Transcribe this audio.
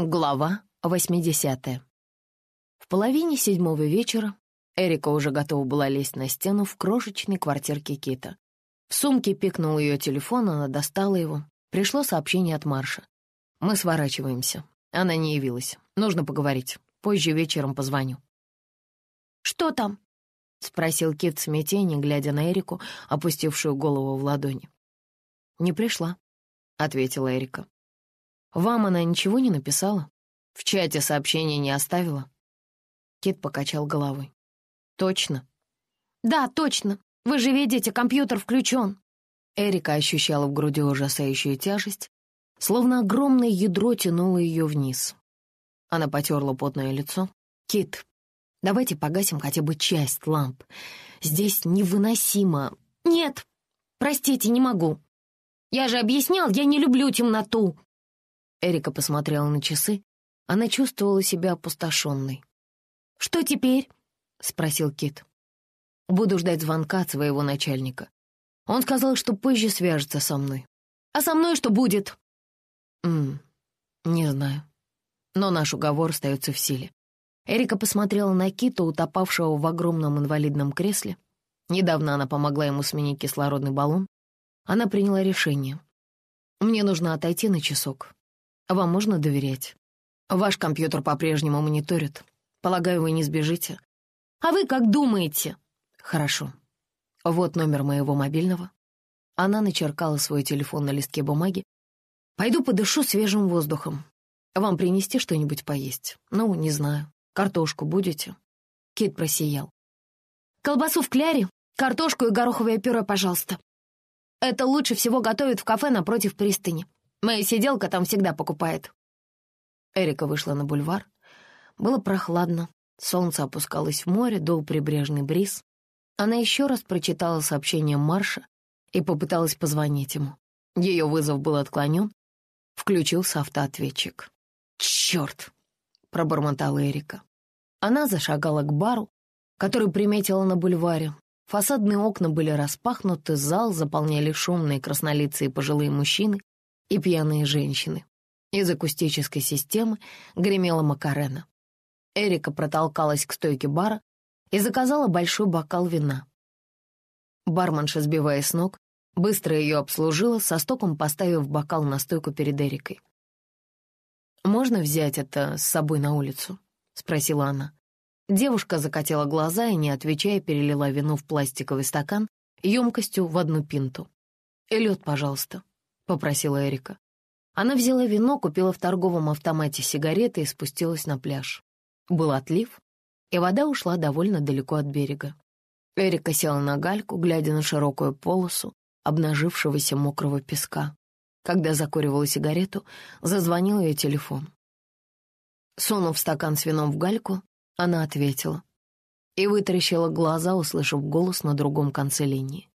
Глава 80 В половине седьмого вечера Эрика уже готова была лезть на стену в крошечной квартирке Кита. В сумке пикнул ее телефон, она достала его. Пришло сообщение от Марша. «Мы сворачиваемся. Она не явилась. Нужно поговорить. Позже вечером позвоню». «Что там?» — спросил Кит в смятении, глядя на Эрику, опустившую голову в ладони. «Не пришла», — ответила Эрика. «Вам она ничего не написала? В чате сообщения не оставила?» Кит покачал головой. «Точно?» «Да, точно. Вы же видите, компьютер включен». Эрика ощущала в груди ужасающую тяжесть, словно огромное ядро тянуло ее вниз. Она потерла потное лицо. «Кит, давайте погасим хотя бы часть ламп. Здесь невыносимо...» «Нет, простите, не могу. Я же объяснял, я не люблю темноту». Эрика посмотрела на часы. Она чувствовала себя опустошенной. «Что теперь?» — спросил Кит. «Буду ждать звонка от своего начальника. Он сказал, что позже свяжется со мной». «А со мной что будет?» «М не знаю. Но наш уговор остается в силе». Эрика посмотрела на Кита, утопавшего в огромном инвалидном кресле. Недавно она помогла ему сменить кислородный баллон. Она приняла решение. «Мне нужно отойти на часок. Вам можно доверять? Ваш компьютер по-прежнему мониторит. Полагаю, вы не сбежите. А вы как думаете? Хорошо. Вот номер моего мобильного. Она начеркала свой телефон на листке бумаги. Пойду подышу свежим воздухом. Вам принести что-нибудь поесть? Ну, не знаю. Картошку будете? Кит просиял. Колбасу в кляре, картошку и гороховое пюре, пожалуйста. Это лучше всего готовят в кафе напротив пристани. Моя сиделка там всегда покупает». Эрика вышла на бульвар. Было прохладно, солнце опускалось в море, дул прибрежный бриз. Она еще раз прочитала сообщение Марша и попыталась позвонить ему. Ее вызов был отклонен. Включился автоответчик. «Черт!» — пробормотала Эрика. Она зашагала к бару, который приметила на бульваре. Фасадные окна были распахнуты, зал заполняли шумные краснолицые пожилые мужчины и пьяные женщины. Из акустической системы гремела Макарена. Эрика протолкалась к стойке бара и заказала большой бокал вина. Барменша, сбивая с ног, быстро ее обслужила, со стоком поставив бокал на стойку перед Эрикой. «Можно взять это с собой на улицу?» — спросила она. Девушка закатила глаза и, не отвечая, перелила вино в пластиковый стакан емкостью в одну пинту. «И лед, пожалуйста», попросила Эрика. Она взяла вино, купила в торговом автомате сигареты и спустилась на пляж. Был отлив, и вода ушла довольно далеко от берега. Эрика села на гальку, глядя на широкую полосу обнажившегося мокрого песка. Когда закуривала сигарету, зазвонил ее телефон. Сунув стакан с вином в гальку, она ответила и вытаращила глаза, услышав голос на другом конце линии.